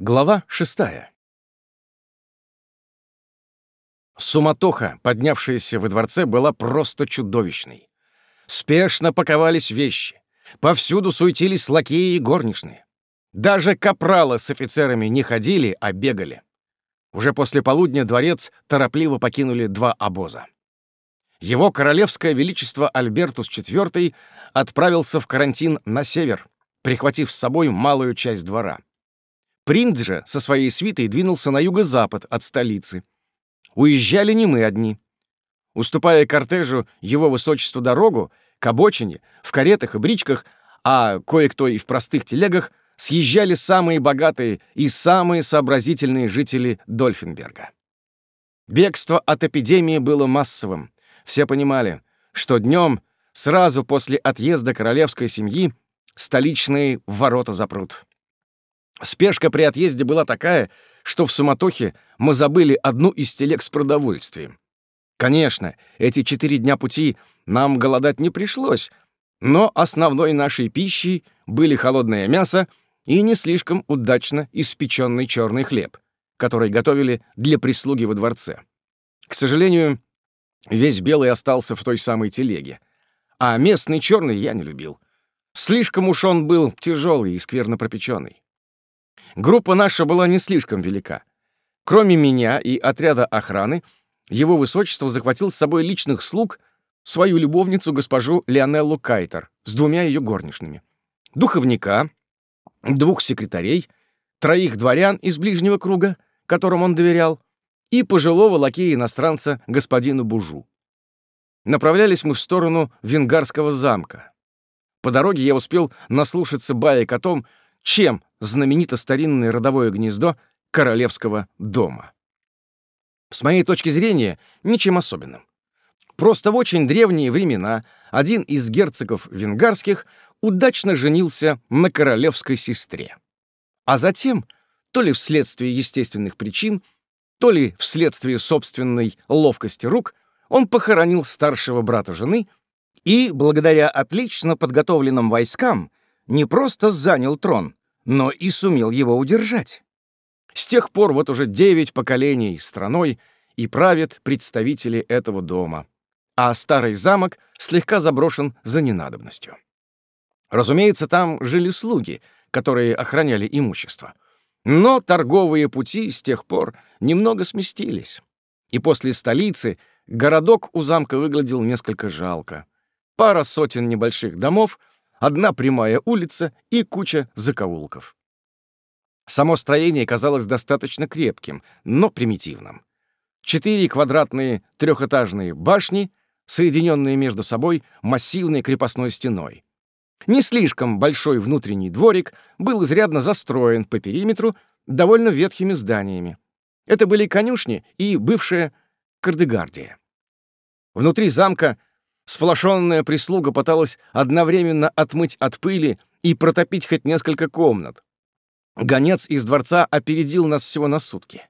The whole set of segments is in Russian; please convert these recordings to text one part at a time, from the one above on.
Глава шестая. Суматоха, поднявшаяся во дворце, была просто чудовищной. Спешно паковались вещи. Повсюду суетились лакеи и горничные. Даже капралы с офицерами не ходили, а бегали. Уже после полудня дворец торопливо покинули два обоза. Его королевское величество Альбертус IV отправился в карантин на север, прихватив с собой малую часть двора. Принц же со своей свитой двинулся на юго-запад от столицы. Уезжали не мы одни. Уступая кортежу его высочеству дорогу, к обочине, в каретах и бричках, а кое-кто и в простых телегах, съезжали самые богатые и самые сообразительные жители Дольфенберга. Бегство от эпидемии было массовым. Все понимали, что днем, сразу после отъезда королевской семьи, столичные ворота запрут. Спешка при отъезде была такая, что в суматохе мы забыли одну из телег с продовольствием. Конечно, эти четыре дня пути нам голодать не пришлось, но основной нашей пищей были холодное мясо и не слишком удачно испеченный черный хлеб, который готовили для прислуги во дворце. К сожалению, весь белый остался в той самой телеге, а местный черный я не любил. Слишком уж он был тяжелый и скверно пропеченный. Группа наша была не слишком велика. Кроме меня и отряда охраны, его высочество захватил с собой личных слуг свою любовницу госпожу Леонеллу Кайтер с двумя ее горничными, духовника, двух секретарей, троих дворян из ближнего круга, которым он доверял, и пожилого лакея-иностранца господину Бужу. Направлялись мы в сторону Венгарского замка. По дороге я успел наслушаться баек о том, чем знаменито старинное родовое гнездо королевского дома. С моей точки зрения, ничем особенным. Просто в очень древние времена один из герцогов венгарских удачно женился на королевской сестре. А затем, то ли вследствие естественных причин, то ли вследствие собственной ловкости рук, он похоронил старшего брата жены и, благодаря отлично подготовленным войскам, не просто занял трон, но и сумел его удержать. С тех пор вот уже девять поколений страной и правят представители этого дома, а старый замок слегка заброшен за ненадобностью. Разумеется, там жили слуги, которые охраняли имущество. Но торговые пути с тех пор немного сместились. И после столицы городок у замка выглядел несколько жалко. Пара сотен небольших домов — одна прямая улица и куча закоулков. Само строение казалось достаточно крепким, но примитивным. Четыре квадратные трехэтажные башни, соединенные между собой массивной крепостной стеной. Не слишком большой внутренний дворик был изрядно застроен по периметру довольно ветхими зданиями. Это были конюшни и бывшая Кардегардия. Внутри замка Сплошенная прислуга пыталась одновременно отмыть от пыли и протопить хоть несколько комнат. Гонец из дворца опередил нас всего на сутки.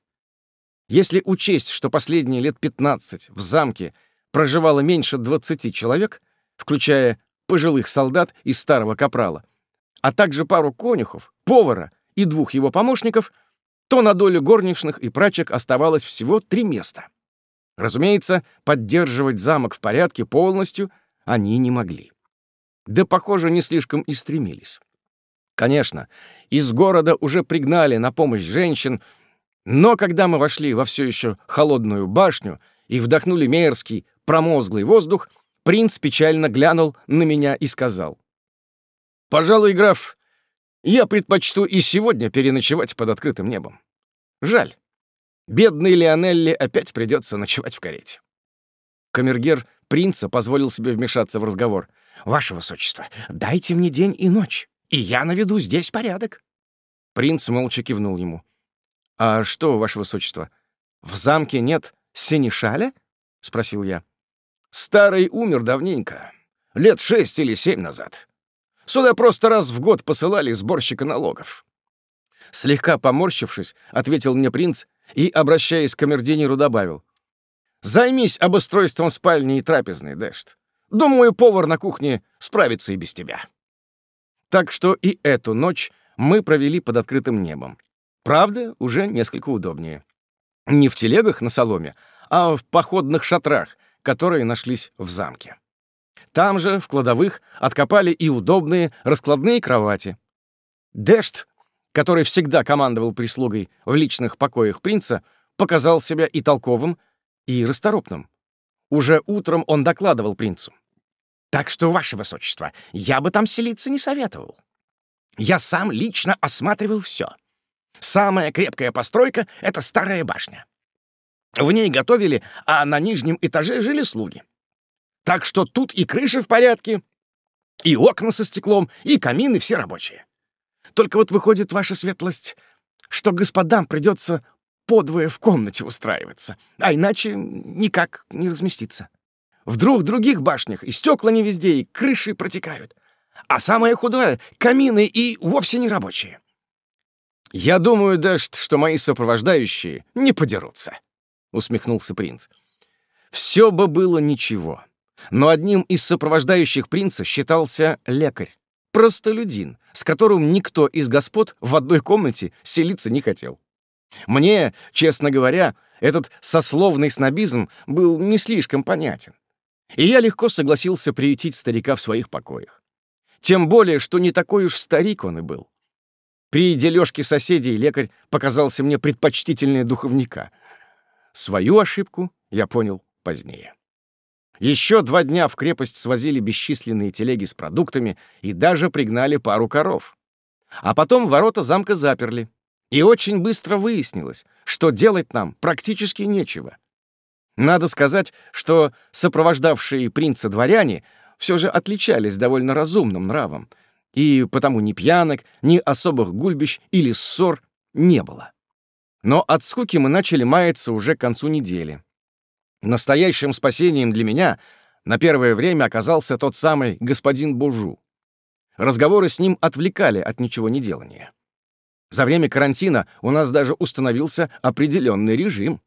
Если учесть, что последние лет 15 в замке проживало меньше 20 человек, включая пожилых солдат и старого капрала, а также пару конюхов, повара и двух его помощников, то на долю горничных и прачек оставалось всего три места. Разумеется, поддерживать замок в порядке полностью они не могли. Да, похоже, не слишком и стремились. Конечно, из города уже пригнали на помощь женщин, но когда мы вошли во все еще холодную башню и вдохнули мерзкий, промозглый воздух, принц печально глянул на меня и сказал. «Пожалуй, граф, я предпочту и сегодня переночевать под открытым небом. Жаль, Бедной Лионелли опять придется ночевать в карете. Камергер принца позволил себе вмешаться в разговор. «Ваше высочество, дайте мне день и ночь, и я наведу здесь порядок». Принц молча кивнул ему. «А что, ваше высочество, в замке нет синешаля?» — спросил я. «Старый умер давненько, лет шесть или семь назад. Сюда просто раз в год посылали сборщика налогов». Слегка поморщившись, ответил мне принц и, обращаясь к камердинеру, добавил. «Займись обустройством спальни и трапезной, Дэшт. Думаю, повар на кухне справится и без тебя». Так что и эту ночь мы провели под открытым небом. Правда, уже несколько удобнее. Не в телегах на соломе, а в походных шатрах, которые нашлись в замке. Там же, в кладовых, откопали и удобные раскладные кровати. Дэшт, который всегда командовал прислугой в личных покоях принца, показал себя и толковым, и расторопным. Уже утром он докладывал принцу. «Так что, ваше высочество, я бы там селиться не советовал. Я сам лично осматривал все. Самая крепкая постройка — это старая башня. В ней готовили, а на нижнем этаже жили слуги. Так что тут и крыша в порядке, и окна со стеклом, и камины все рабочие. Только вот выходит, ваша светлость, что господам придется подвое в комнате устраиваться, а иначе никак не разместиться. Вдруг в других башнях и стекла не везде, и крыши протекают. А самое худое — камины и вовсе не рабочие. «Я думаю, Дэшт, что мои сопровождающие не подерутся», — усмехнулся принц. «Все бы было ничего. Но одним из сопровождающих принца считался лекарь, простолюдин, с которым никто из господ в одной комнате селиться не хотел. Мне, честно говоря, этот сословный снобизм был не слишком понятен. И я легко согласился приютить старика в своих покоях. Тем более, что не такой уж старик он и был. При дележке соседей лекарь показался мне предпочтительнее духовника. Свою ошибку я понял позднее. Еще два дня в крепость свозили бесчисленные телеги с продуктами и даже пригнали пару коров. А потом ворота замка заперли. И очень быстро выяснилось, что делать нам практически нечего. Надо сказать, что сопровождавшие принца дворяне все же отличались довольно разумным нравом, и потому ни пьянок, ни особых гульбищ или ссор не было. Но от скуки мы начали маяться уже к концу недели. Настоящим спасением для меня на первое время оказался тот самый господин Бужу. Разговоры с ним отвлекали от ничего не делания. За время карантина у нас даже установился определенный режим.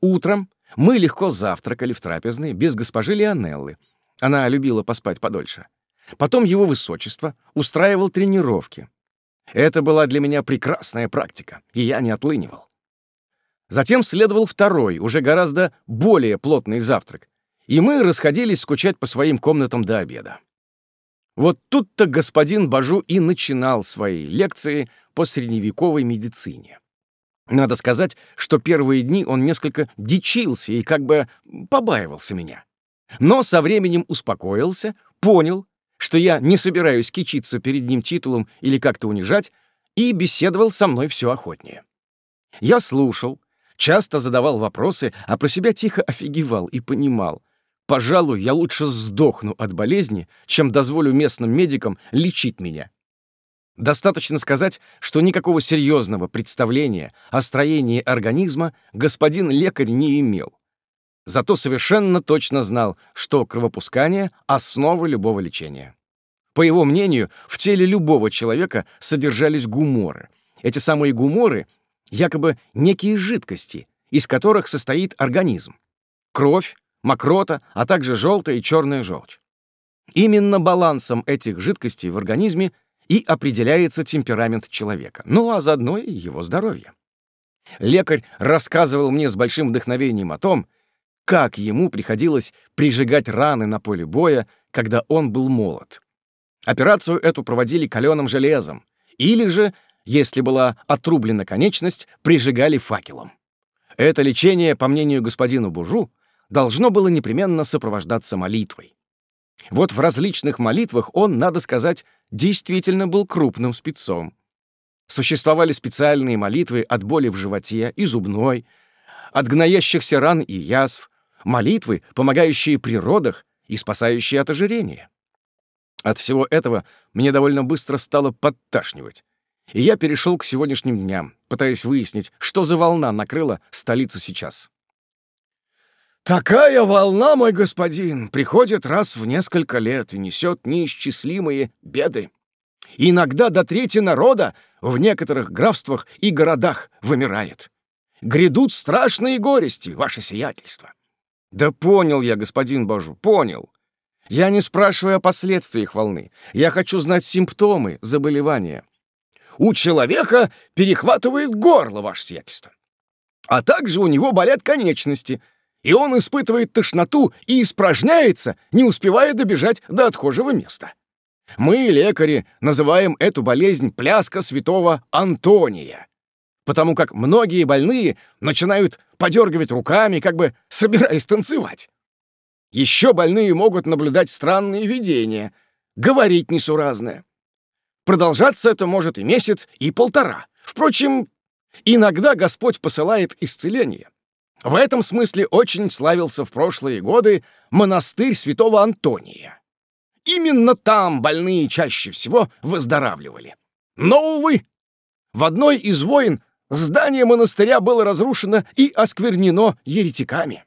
Утром мы легко завтракали в трапезной без госпожи Лионеллы. Она любила поспать подольше. Потом его высочество устраивал тренировки. Это была для меня прекрасная практика, и я не отлынивал. Затем следовал второй, уже гораздо более плотный завтрак, и мы расходились скучать по своим комнатам до обеда. Вот тут-то господин Бажу и начинал свои лекции по средневековой медицине. Надо сказать, что первые дни он несколько дичился и как бы побаивался меня. Но со временем успокоился, понял, что я не собираюсь кичиться перед ним титулом или как-то унижать, и беседовал со мной все охотнее. Я слушал, часто задавал вопросы, а про себя тихо офигевал и понимал. Пожалуй, я лучше сдохну от болезни, чем дозволю местным медикам лечить меня. Достаточно сказать, что никакого серьезного представления о строении организма господин лекарь не имел. Зато совершенно точно знал, что кровопускание — основа любого лечения. По его мнению, в теле любого человека содержались гуморы. Эти самые гуморы якобы некие жидкости, из которых состоит организм. Кровь, мокрота, а также желтая и черная желчь. Именно балансом этих жидкостей в организме и определяется темперамент человека, ну а заодно и его здоровье. Лекарь рассказывал мне с большим вдохновением о том, как ему приходилось прижигать раны на поле боя, когда он был молод. Операцию эту проводили каленым железом, или же если была отрублена конечность, прижигали факелом. Это лечение, по мнению господина Бужу, должно было непременно сопровождаться молитвой. Вот в различных молитвах он, надо сказать, действительно был крупным спецом. Существовали специальные молитвы от боли в животе и зубной, от гноящихся ран и язв, молитвы, помогающие при родах и спасающие от ожирения. От всего этого мне довольно быстро стало подташнивать и я перешел к сегодняшним дням, пытаясь выяснить, что за волна накрыла столицу сейчас. «Такая волна, мой господин, приходит раз в несколько лет и несет неисчислимые беды. Иногда до трети народа в некоторых графствах и городах вымирает. Грядут страшные горести, ваше сиятельство». «Да понял я, господин Божу, понял. Я не спрашиваю о последствиях волны. Я хочу знать симптомы заболевания. У человека перехватывает горло, ваше сиятельство. А также у него болят конечности, и он испытывает тошноту и испражняется, не успевая добежать до отхожего места. Мы, лекари, называем эту болезнь пляска святого Антония, потому как многие больные начинают подергивать руками, как бы собираясь танцевать. Еще больные могут наблюдать странные видения, говорить несуразное. Продолжаться это может и месяц, и полтора. Впрочем, иногда Господь посылает исцеление. В этом смысле очень славился в прошлые годы монастырь святого Антония. Именно там больные чаще всего выздоравливали. Но, увы, в одной из войн здание монастыря было разрушено и осквернено еретиками.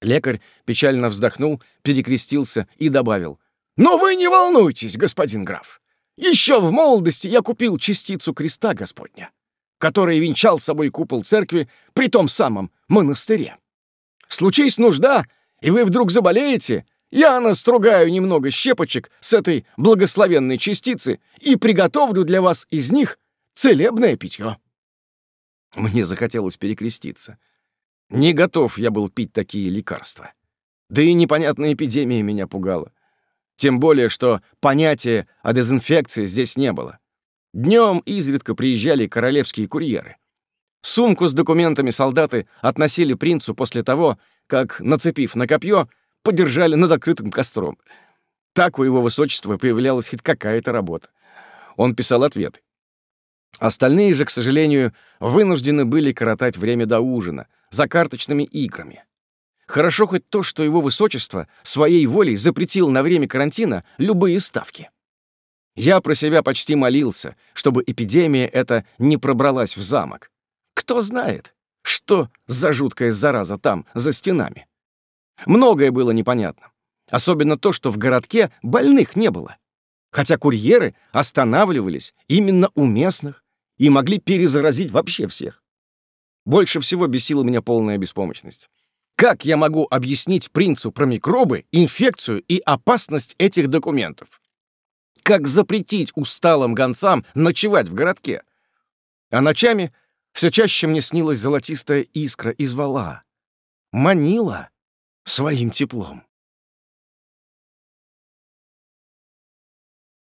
Лекарь печально вздохнул, перекрестился и добавил. «Но вы не волнуйтесь, господин граф. Еще в молодости я купил частицу креста Господня, который венчал собой купол церкви при том самом монастыре. Случись нужда, и вы вдруг заболеете, я настругаю немного щепочек с этой благословенной частицы и приготовлю для вас из них целебное питье». Мне захотелось перекреститься. Не готов я был пить такие лекарства. Да и непонятная эпидемия меня пугала. Тем более, что понятия о дезинфекции здесь не было. Днем изредка приезжали королевские курьеры. Сумку с документами солдаты относили принцу после того, как, нацепив на копье, подержали над открытым костром. Так у его высочества появлялась хоть какая-то работа. Он писал ответы. Остальные же, к сожалению, вынуждены были коротать время до ужина за карточными играми. Хорошо хоть то, что его высочество своей волей запретил на время карантина любые ставки. Я про себя почти молился, чтобы эпидемия эта не пробралась в замок. Кто знает, что за жуткая зараза там, за стенами. Многое было непонятно. Особенно то, что в городке больных не было. Хотя курьеры останавливались именно у местных и могли перезаразить вообще всех. Больше всего бесила меня полная беспомощность. Как я могу объяснить принцу про микробы, инфекцию и опасность этих документов? Как запретить усталым гонцам ночевать в городке? А ночами все чаще мне снилась золотистая искра и звала. Манила своим теплом.